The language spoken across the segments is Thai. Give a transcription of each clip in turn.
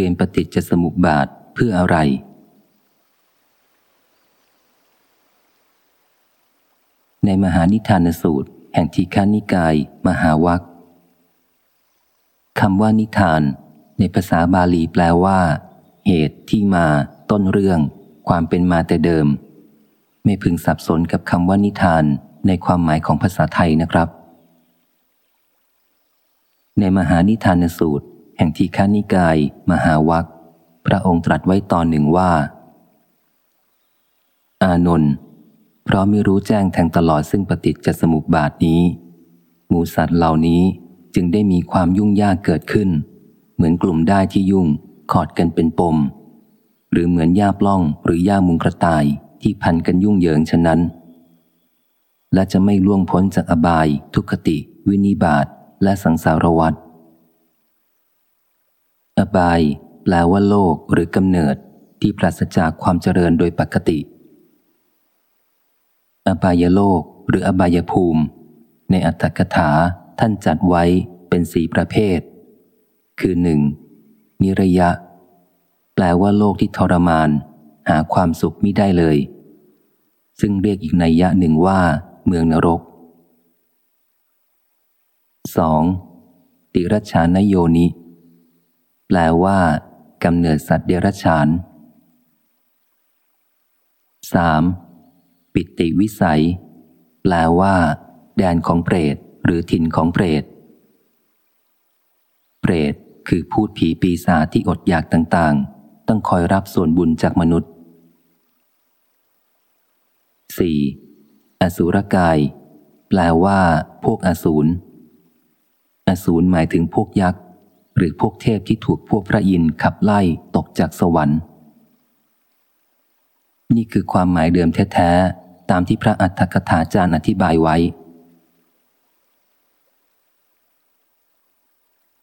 เรียนปฏิจจสมุปบาทเพื่ออะไร ในมหานิทานสูตร แห่งทีฆานิกาย มหาวัคคำว่านิทาน ในภาษาบาลีแปลว่า เหตุที่มา ต้นเรื่อง ความเป็นมาแต่เดิม ไม่พึงสับสนกับคำว่านิทานในความหมายของภาษาไทยนะครับ ในมหานิทานสูตร แห่งทีฆานิกาย มหาวัคพระองค์ตรัสไว้ตอนหนึ่งว่า อานนท์เพราะไม่รู้แจ้งแทงตลอดซึ่งปฏิจจสมุปบาทนี้หมูสัตว์เหล่านี้จึงได้มีความยุ่งยากเกิดขึ้น เหมือนกลุ่มได้ที่ยุ่งขอดกันเป็นปม หรือเหมือนหญ้าปล้องหรือหญ้ามุงกระต่ายที่พันกันยุ่งเหยิงฉะนั้น และจะไม่ล่วงพ้นจากอบาย ทุคติ วินิบาตและสังสารวัฏ อบาย แปลว่าโลกหรือกำเนิดที่ปราศจากความเจริญโดยปกติ อบายโลกหรืออบายภูมิ ในอัตถกถาท่านจัดไว้เป็นสีประเภท คือหนึ่งนิระยะ แปลว่าโลกที่ทรมาน หาความสุขไมิได้เลย ซึ่งเรียกอีกนัยยะหนึ่งว่า เมืองนรก 2. ติรัชานโยนิ แปลว่ากำเนิดสัตว์เดรัจฉาน 3. ปิติวิสัย แปลว่า แดนของเปรต หรือถิ่นของเปรต เปรต คือพูดผีปีศาจที่อดอยากต่างๆ ต้องคอยรับส่วนบุญจากมนุษย์ 4. อสูรกาย แปลว่า พวกอสูร อสูรหมายถึงพวกยักษ์ หรือพวกเทพที่ถูกพวกพระอินทร์ขับไล่ตกจากสวรรค์ นี่คือความหมายเดิมแท้ๆตามที่พระอัฏฐกถาจารย์อธิบายไว้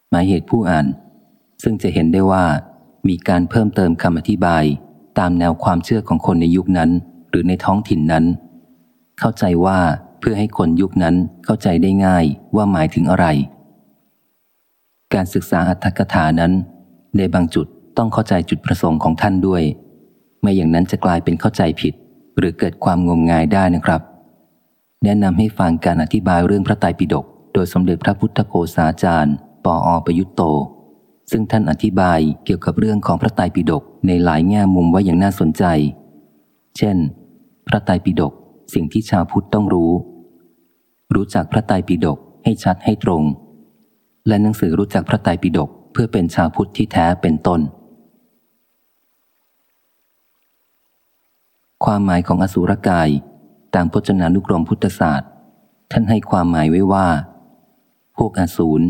หมายเหตุผู้อ่าน ซึ่งจะเห็นได้ว่ามีการเพิ่มเติมคำอธิบายตามแนวความเชื่อของคนในยุคนั้น หรือในท้องถิ่นนั้น เข้าใจว่าเพื่อให้คนยุคนั้นเข้าใจได้ง่ายว่าหมายถึงอะไร การศึกษาอัตถกถานั้น ในบางจุดต้องเข้าใจจุดประสงค์ของท่านด้วย ไม่อย่างนั้นจะกลายเป็นเข้าใจผิด หรือเกิดความงมงายได้นะครับ แนะนำให้ฟังการอธิบายเรื่องพระไตรปิฎกโดยสมเด็จพระพุทธโฆษาจารย์ ปออประยุตโต ซึ่งท่านอธิบายเกี่ยวกับเรื่องของพระไตรปิฎกในหลายแง่มุมไว้อย่างน่าสนใจ เช่น พระไตรปิฎกสิ่งที่ชาวพุทธต้องรู้ รู้จักพระไตรปิฎกให้ชัดให้ตรง และหนังสือรู้จักพระไตรปิฎกเพื่อเป็นชาวพุทธที่แท้เป็นต้น ความหมายของอสุรกาย ตามพจนานุกรมพุทธศาสตร์ ท่านให้ความหมายไว้ว่า พวกอสูร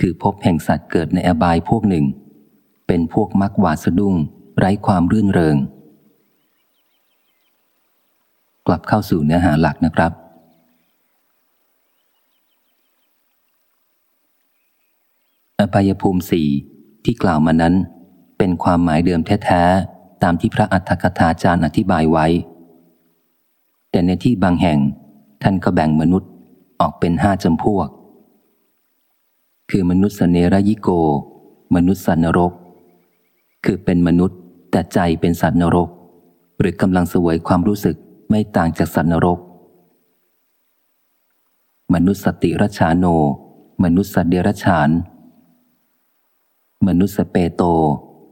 คือพบแห่งสัตว์เกิดในอบายพวกหนึ่ง เป็นพวกมักหวาดสะดุ้ง ไร้ความรื่นเริง กลับเข้าสู่เนื้อหาหลักนะครับ บายภูมิสี่ที่กล่าวมานั้น เป็นความหมายเดิมแท้ๆ ตามที่พระอัฏฐกถาจารย์อธิบายไว้ แต่ในที่บางแห่งท่านก็แบ่งมนุษย์ออกเป็นห้าจำพวก คือมนุษย์เนรยิโก มนุษย์สัตว์นรก คือเป็นมนุษย์แต่ใจเป็นสัตว์นรก หรือกำลังสวยความรู้สึกไม่ต่างจากสัตว์นรก มนุษย์สติรชาโน มนุษย์สัตเดรัจฉาน มนุษย์สเปโต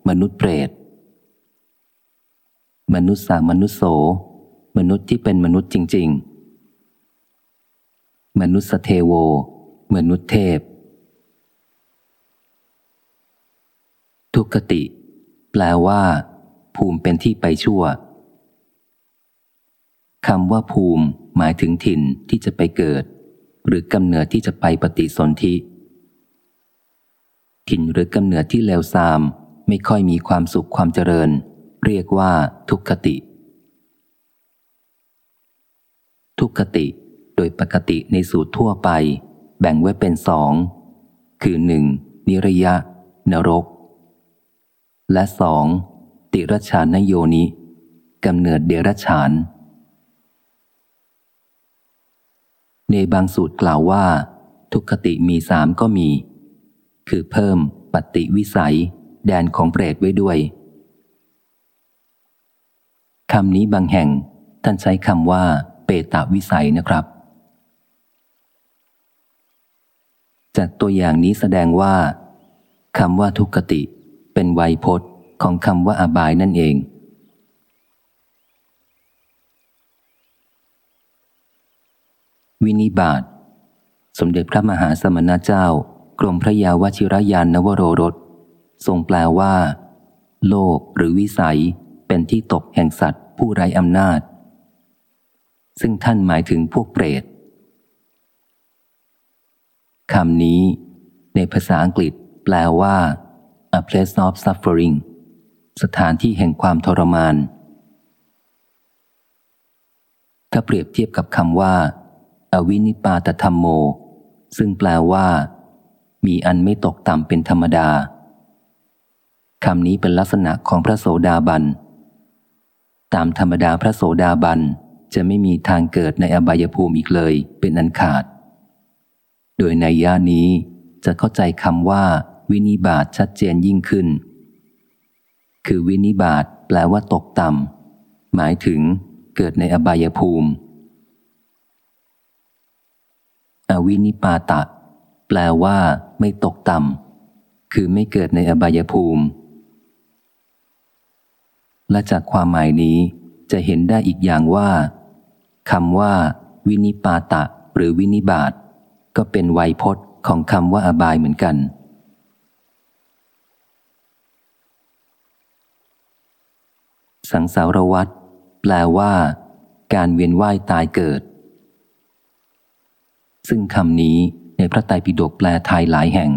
มนุษย์เปรต มนุษย์สามนุษย์โส มนุษย์ที่เป็นมนุษย์จริง ๆ มนุษย์สเทโว มนุษย์เทพ ทุกขติ แปลว่า ภูมิเป็นที่ไปชั่วคำว่าภูมิหมายถึงถิ่นที่จะไปเกิด หรือกำเนิดที่จะไปปฏิสนธิ ถิ่นหรือกำเนิดที่เลวทราม ไม่ค่อยมีความสุขความเจริญ เรียกว่าทุกขติ ทุกขติ โดยปกติในสูตรทั่วไป แบ่งไว้เป็นสอง คือหนึ่งนิรยะ นรก และสองติรชานโยนิกำเนิดเดรฉาน ในบางสูตรกล่าวว่า ทุกขติมีสามก็มี คือเพิ่มปฏิวิสัย แดนของเปรตไว้ด้วยคำนี้บางแห่งท่านใช้คำว่า เปตาวิสัยนะครับ จากตัวอย่างนี้แสดงว่าคำว่าทุกติ เป็นไวยพจน์ของคำว่าอบายนั่นเอง วินิบาต สมเด็จพระมหาสมณเจ้า กรมพระยาวชิรยานนวโรรสทรงแปลว่า โลกหรือวิสัย เป็นที่ตกแห่งสัตว์ ผู้ไร้อำนาจ ซึ่งท่านหมายถึงพวกเปรตคำนี้ ในภาษาอังกฤษ แปลว่า a place of suffering สถานที่แห่งความทรมาน ถ้าเปรียบเทียบกับคำว่า อวินิปาตธรรมโม ซึ่งแปลว่า มีอันไม่ตกต่ำเป็นธรรมดาคำนี้เป็นลักษณะของพระโสดาบัน ตามธรรมดาพระโสดาบันจะไม่มีทางเกิดในอบายภูมิอีกเลยเป็นอันขาด โดยในย่านี้จะเข้าใจคำว่า วินิบาตชัดเจนยิ่งขึ้น คือวินิบาตแปลว่าตกต่ำหมายถึงเกิดในอบายภูมิ อวินิปาตะ แปลว่าไม่ตกต่ำคือไม่เกิดในอบายภูมิ และจากความหมายนี้จะเห็นได้อีกอย่างว่าคำว่า วินิปาตะ หรือวินิบาตก็เป็นไวยพจน์ของคำว่าอบายเหมือนกัน สังสารวัตรแปลว่า การเวียนว่ายตายเกิด ซึ่งคำนี้ ในพระไตรปิฎกแปลไทยหลายแห่ง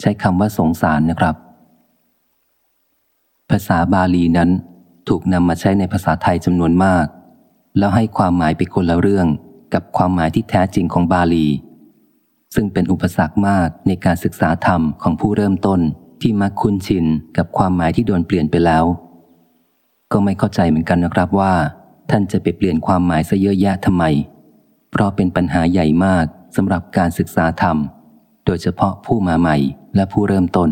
ใช้คำว่าสงสารนะครับ ภาษาบาลีนั้นถูกนำมาใช้ในภาษาไทยจำนวนมาก แล้วให้ความหมายไปคนละเรื่องกับความหมายที่แท้จริงของบาลี ซึ่งเป็นอุปสรรคมากในการศึกษาธรรมของผู้เริ่มต้นที่มักคุ้นชินกับความหมายที่โดนเปลี่ยนไปแล้ว ก็ไม่เข้าใจเหมือนกันนะครับว่า ท่านจะไปเปลี่ยนความหมายซะเยอะแยะทำไม เพราะเป็นปัญหาใหญ่มาก สำหรับการศึกษาธรรม โดยเฉพาะผู้มาใหม่และผู้เริ่มต้น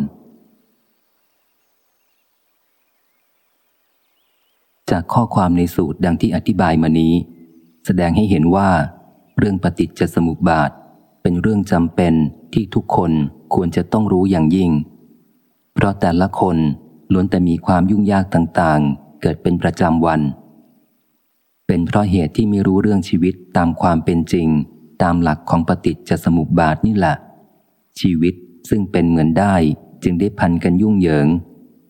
จากข้อความในสูตรดังที่อธิบายมานี้ แสดงให้เห็นว่า เรื่องปฏิจจสมุปบาท เป็นเรื่องจำเป็นที่ทุกคนควรจะต้องรู้อย่างยิ่ง เพราะแต่ละคนล้วนแต่มีความยุ่งยากต่างๆ เกิดเป็นประจำวัน เป็นเพราะเหตุที่ไม่รู้เรื่องชีวิตตามความเป็นจริง ตามหลักของปฏิจจสมุปบาทนี่แหละ ชีวิตซึ่งเป็นเหมือนได้จึงได้พันกันยุ่งเหยิง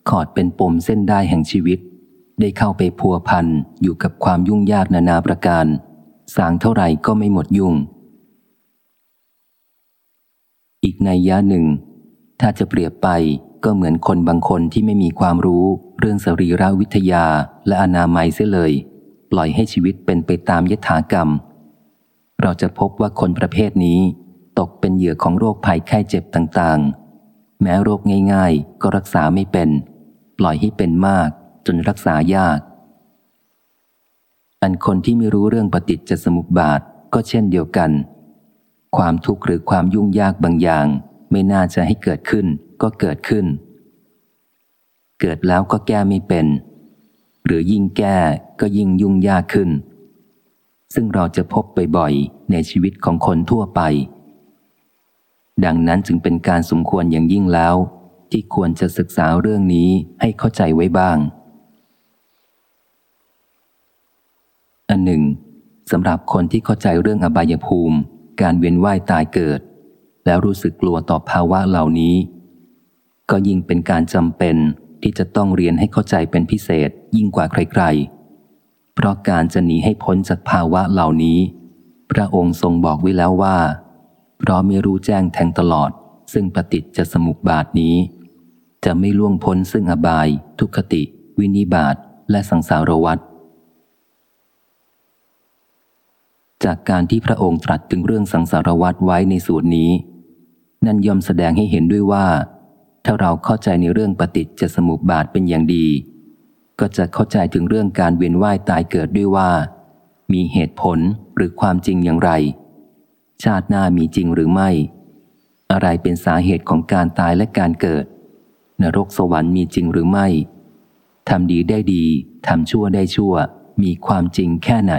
ขอดเป็นปมเส้นได้แห่งชีวิต ได้เข้าไปพัวพันอยู่กับความยุ่งยากนานาประการ สางเท่าไหร่ก็ไม่หมดยุ่ง อีกในยะหนึ่ง ถ้าจะเปรียบไปก็เหมือนคนบางคนที่ไม่มีความรู้เรื่องสรีรวิทยาและอนามัยเสียเลย ปล่อยให้ชีวิตเป็นไปตามยถากรรม เราจะพบว่าคนประเภทนี้ ตกเป็นเหยื่อของโรคภัยไข้เจ็บต่างๆ แม้โรคง่าย ๆ ก็รักษาไม่เป็น ปล่อยให้เป็นมากจนรักษายาก อันคนที่ไม่รู้เรื่องปฏิจจสมุปบาทก็เช่นเดียวกัน ความทุกข์หรือความยุ่งยากบางอย่าง ไม่น่าจะให้เกิดขึ้นก็เกิดขึ้น เกิดแล้วก็แก้ไม่เป็น หรือยิ่งแก้ก็ยิ่งยุ่งยากขึ้น ซึ่งเราจะพบบ่อยๆ ในชีวิตของคนทั่วไป ดังนั้นจึงเป็นการสมควรอย่างยิ่งแล้ว ที่ควรจะศึกษาเรื่องนี้ให้เข้าใจไว้บ้าง อันหนึ่งสำหรับคนที่เข้าใจเรื่องอบายภูมิ การเวียนว่ายตายเกิด แล้วรู้สึกกลัวต่อภาวะเหล่านี้ ก็ยิ่งเป็นการจำเป็นที่จะต้องเรียนให้เข้าใจเป็นพิเศษยิ่งกว่าใครๆ เพราะการจะหนีให้พ้นจากภาวะเหล่านี้ พระองค์ทรงบอกไว้แล้วว่า เพราะไม่รู้แจ้งแทงตลอด ซึ่งปฏิจจสมุปบาทนี้ จะไม่ล่วงพ้นซึ่งอบาย ทุคติ วินิบาตและสังสารวัฏจากการที่พระองค์ตรัสถึงเรื่องสังสารวัตรไว้ในสูตรนี้ นั่นย่อมแสดงให้เห็นด้วยว่า ถ้าเราเข้าใจในเรื่องปฏิจจสมุปบาทเป็นอย่างดี ก็จะเข้าใจถึงเรื่องการเวียนว่ายตายเกิดด้วยว่า มีเหตุผลหรือความจริงอย่างไร ชาติหน้ามีจริงหรือไม่ อะไรเป็นสาเหตุของการตายและการเกิด นรกสวรรค์มีจริงหรือไม่ทำดีได้ดีทำชั่วได้ชั่ว มีความจริงแค่ไหน